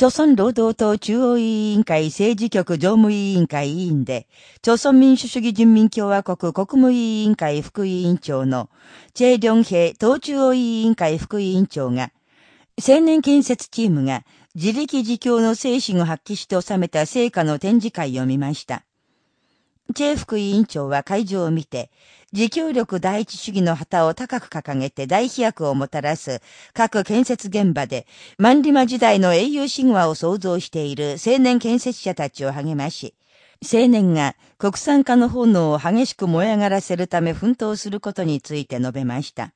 朝鮮労働党中央委員会政治局常務委員会委員で、朝鮮民主主義人民共和国国務委員会副委員長の、チェ・リョンヘ党中央委員会副委員長が、青年建設チームが自力自強の精神を発揮して収めた成果の展示会を見ました。チェ副委員長は会場を見て、自給力第一主義の旗を高く掲げて大飛躍をもたらす各建設現場で、マンリマ時代の英雄神話を創造している青年建設者たちを励まし、青年が国産化の炎を激しく燃え上がらせるため奮闘することについて述べました。